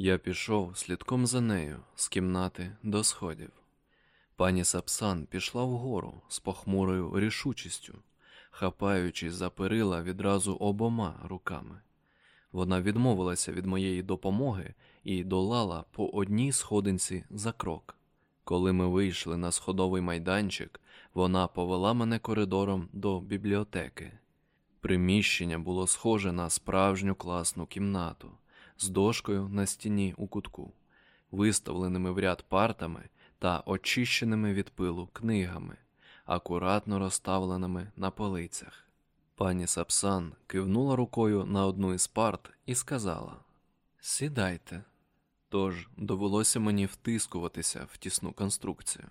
Я пішов слідком за нею з кімнати до сходів. Пані Сапсан пішла вгору з похмурою рішучістю, хапаючись за перила відразу обома руками. Вона відмовилася від моєї допомоги і долала по одній сходинці за крок. Коли ми вийшли на сходовий майданчик, вона повела мене коридором до бібліотеки. Приміщення було схоже на справжню класну кімнату з дошкою на стіні у кутку, виставленими в ряд партами та очищеними від пилу книгами, акуратно розставленими на полицях. Пані Сапсан кивнула рукою на одну із парт і сказала: Сідайте. Тож довелося мені втискуватися в тісну конструкцію,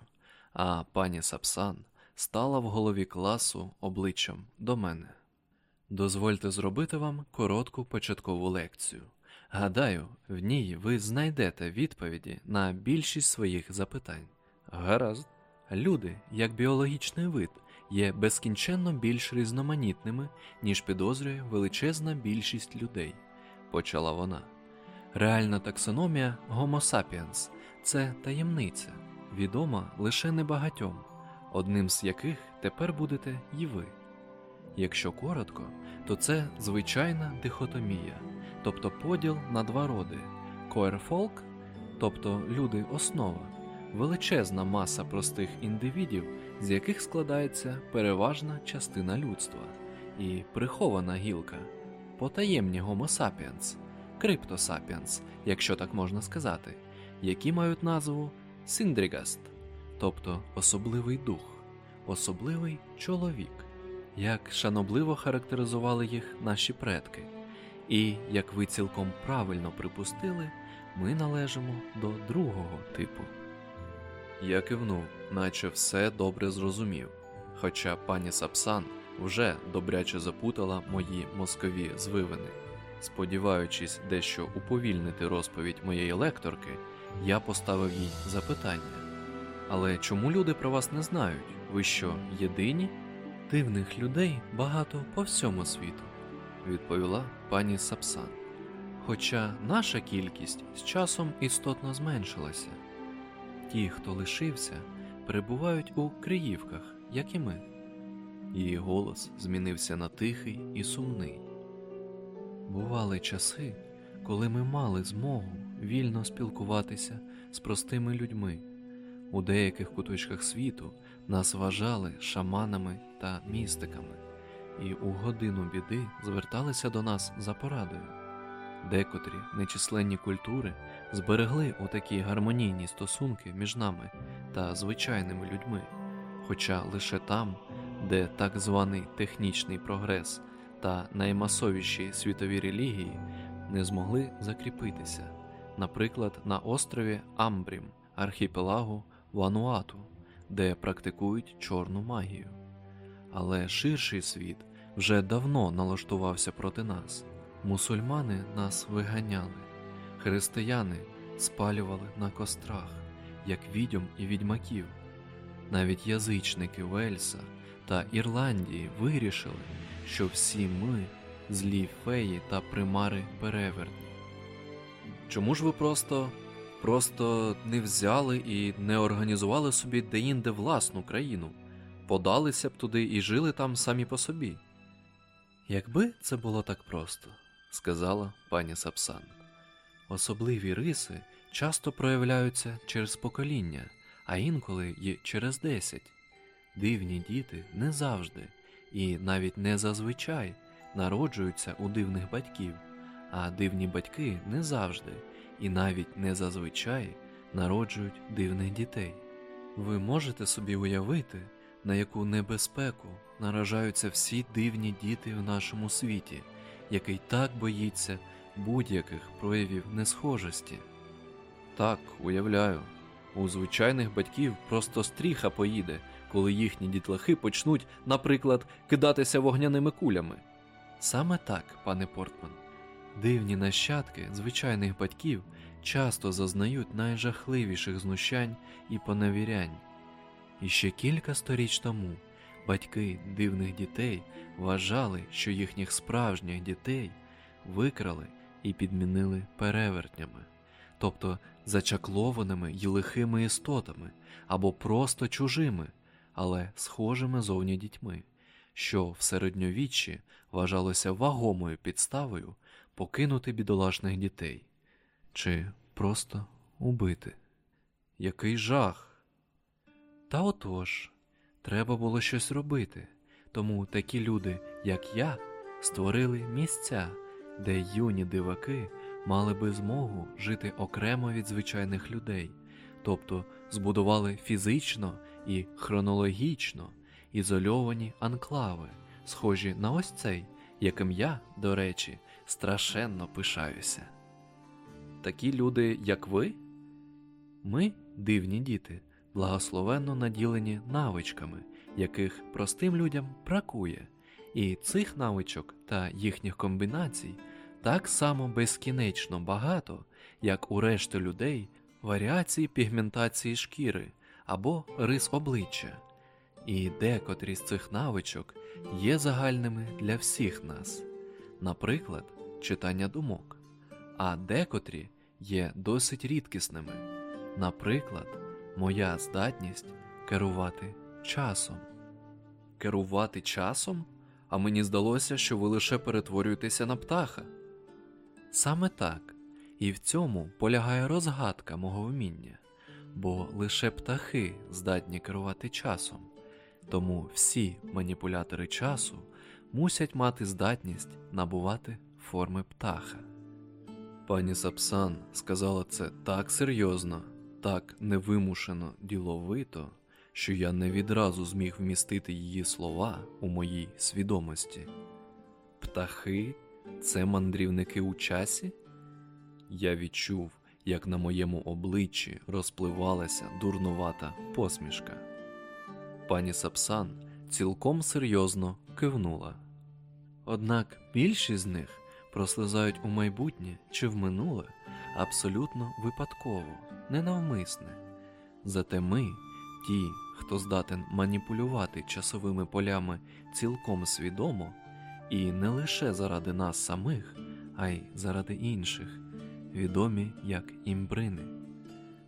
а пані Сапсан стала в голові класу обличчям до мене. Дозвольте зробити вам коротку початкову лекцію. Гадаю, в ній ви знайдете відповіді на більшість своїх запитань. Гаразд, люди, як біологічний вид, є безкінченно більш різноманітними, ніж підозрює величезна більшість людей, почала вона. Реальна таксономія Homo sapiens – це таємниця, відома лише небагатьом, одним з яких тепер будете і ви. Якщо коротко, то це звичайна дихотомія, тобто поділ на два роди: коерфолк, тобто люди основа, величезна маса простих індивідів, з яких складається переважна частина людства, і прихована гілка, потаємні sapiens, криптосапіенс, якщо так можна сказати, які мають назву Синдрігаст, тобто особливий дух, особливий чоловік як шанобливо характеризували їх наші предки, і, як ви цілком правильно припустили, ми належимо до другого типу. Я кивнув, наче все добре зрозумів, хоча пані Сапсан вже добряче запутала мої мозкові звивини. Сподіваючись дещо уповільнити розповідь моєї лекторки, я поставив їй запитання. Але чому люди про вас не знають? Ви що, єдині? Дивних людей багато по всьому світу, відповіла пані Сапсан. Хоча наша кількість з часом істотно зменшилася. Ті, хто лишився, перебувають у Криївках, як і ми. Її голос змінився на тихий і сумний. Бували часи, коли ми мали змогу вільно спілкуватися з простими людьми. У деяких куточках світу нас вважали шаманами та містиками, і у годину біди зверталися до нас за порадою. Декотрі нечисленні культури зберегли отакі гармонійні стосунки між нами та звичайними людьми, хоча лише там, де так званий технічний прогрес та наймасовіші світові релігії не змогли закріпитися, наприклад, на острові Амбрім, архіпелагу Вануату, де практикують чорну магію. Але ширший світ вже давно налаштувався проти нас. Мусульмани нас виганяли, християни спалювали на кострах, як відьом і відьмаків. Навіть язичники Вельса та Ірландії вирішили, що всі ми злі феї та примари перевертні. Чому ж ви просто просто не взяли і не організували собі деінде власну країну, подалися б туди і жили там самі по собі? Якби це було так просто, сказала пані Сапсан. Особливі риси часто проявляються через покоління, а інколи й через десять. Дивні діти не завжди і навіть не зазвичай народжуються у дивних батьків, а дивні батьки не завжди і навіть не зазвичай народжують дивних дітей. Ви можете собі уявити, на яку небезпеку наражаються всі дивні діти в нашому світі, який так боїться будь-яких проявів несхожості. Так, уявляю, у звичайних батьків просто стріха поїде, коли їхні дітлахи почнуть, наприклад, кидатися вогняними кулями. Саме так, пане Портман. Дивні нащадки звичайних батьків часто зазнають найжахливіших знущань і поневірянь. І ще кілька сторіч тому батьки дивних дітей вважали, що їхніх справжніх дітей викрали і підмінили перевертнями. тобто зачаклованими й лихими істотами, або просто чужими, але схожими зовні дітьми, що в середньовіччі вважалося вагомою підставою покинути бідолашних дітей чи просто убити. Який жах! Та отож, треба було щось робити, тому такі люди, як я, створили місця, де юні диваки мали би змогу жити окремо від звичайних людей, тобто збудували фізично і хронологічно ізольовані анклави, схожі на ось цей, яким я, до речі, страшенно пишаюся. Такі люди, як ви? Ми, дивні діти, благословенно наділені навичками, яких простим людям бракує, і цих навичок та їхніх комбінацій так само безкінечно багато, як у решти людей варіацій пігментації шкіри або рис обличчя, і декотрі з цих навичок є загальними для всіх нас, наприклад, читання думок, а декотрі є досить рідкісними, наприклад, моя здатність керувати часом. Керувати часом? А мені здалося, що ви лише перетворюєтеся на птаха. Саме так, і в цьому полягає розгадка мого вміння, бо лише птахи здатні керувати часом, тому всі маніпулятори часу мусять мати здатність набувати форми птаха. Пані Сапсан сказала це так серйозно, так невимушено діловито, що я не відразу зміг вмістити її слова у моїй свідомості. Птахи це мандрівники у часі? Я відчув, як на моєму обличчі розпливалася дурнувата посмішка. Пані Сапсан цілком серйозно кивнула. Однак більшість з них прослизають у майбутнє чи в минуле абсолютно випадково, ненавмисне. Зате ми, ті, хто здатен маніпулювати часовими полями цілком свідомо, і не лише заради нас самих, а й заради інших, відомі як імбрини.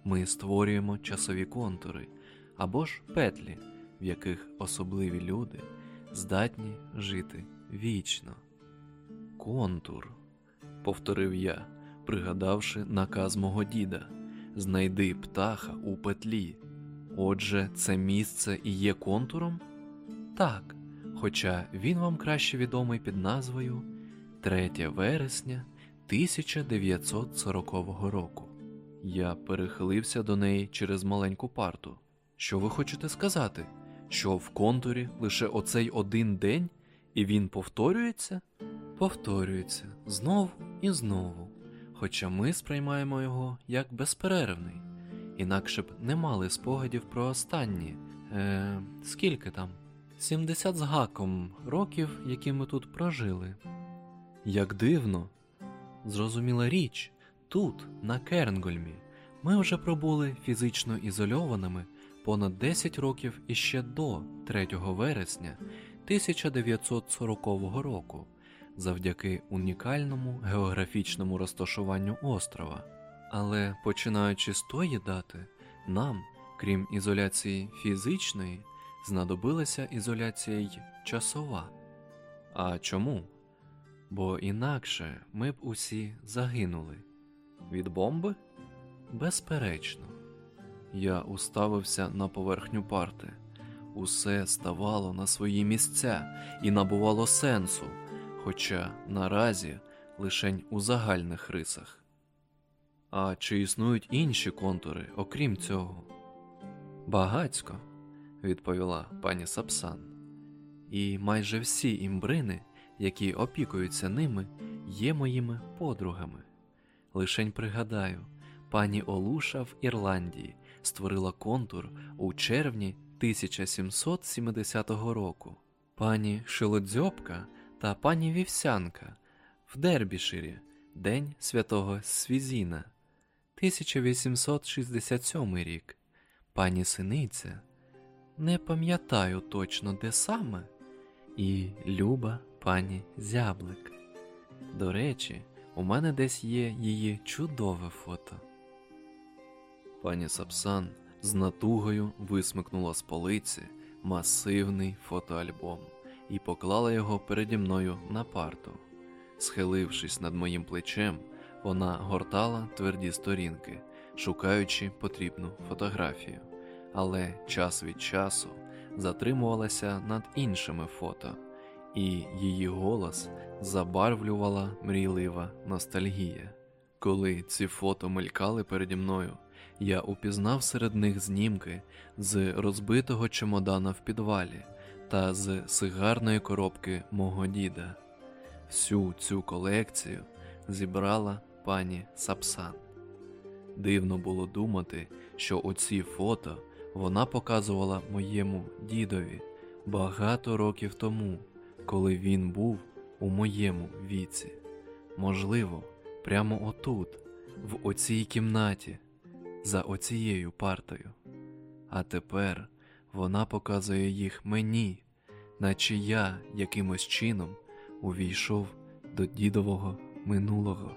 Ми створюємо часові контури або ж петлі, в яких особливі люди здатні жити вічно. Контур, повторив я, пригадавши наказ мого діда знайди птаха у петлі. Отже, це місце і є контуром? Так, хоча він вам краще відомий під назвою 3 вересня 1940 року. Я перехилився до неї через маленьку парту. Що ви хочете сказати? Що в контурі лише оцей один день, і він повторюється? Повторюється знову і знову, хоча ми сприймаємо його як безперервний, інакше б не мали спогадів про останні. Е, Скільки там? 70 з гаком років, які ми тут прожили. Як дивно, зрозуміла річ, тут, на Кернгольмі, ми вже пробули фізично ізольованими понад 10 років іще до 3 вересня 1940 року, завдяки унікальному географічному розташуванню острова. Але починаючи з тої дати, нам, крім ізоляції фізичної, знадобилася ізоляція й часова. А чому? Бо інакше ми б усі загинули. Від бомби? Безперечно. Я уставився на поверхню парти. Усе ставало на свої місця і набувало сенсу, хоча наразі лишень у загальних рисах. А чи існують інші контури, окрім цього? Багацько, відповіла пані Сапсан. І майже всі імбрини, які опікуються ними, є моїми подругами. Лишень пригадаю, пані Олуша в Ірландії створила контур у червні 1770 року, пані Шилодзьобка та пані Вівсянка в Дербіширі, День святого Свізіна, 1867 рік, пані Синиця, не пам'ятаю точно де саме, і Люба пані Зяблик. До речі, у мене десь є її чудове фото. Пані Сапсан з натугою висмикнула з полиці масивний фотоальбом і поклала його переді мною на парту. Схилившись над моїм плечем, вона гортала тверді сторінки, шукаючи потрібну фотографію, але час від часу затримувалася над іншими фото, і її голос забарвлювала мрійлива ностальгія. Коли ці фото мелькали переді мною, я упізнав серед них знімки з розбитого чемодана в підвалі та з сигарної коробки мого діда. Всю цю колекцію зібрала пані Сапсан. Дивно було думати, що оці фото вона показувала моєму дідові багато років тому, коли він був у моєму віці. Можливо, прямо отут, в оцій кімнаті, за оцією партою. А тепер вона показує їх мені, наче я якимось чином увійшов до дідового минулого.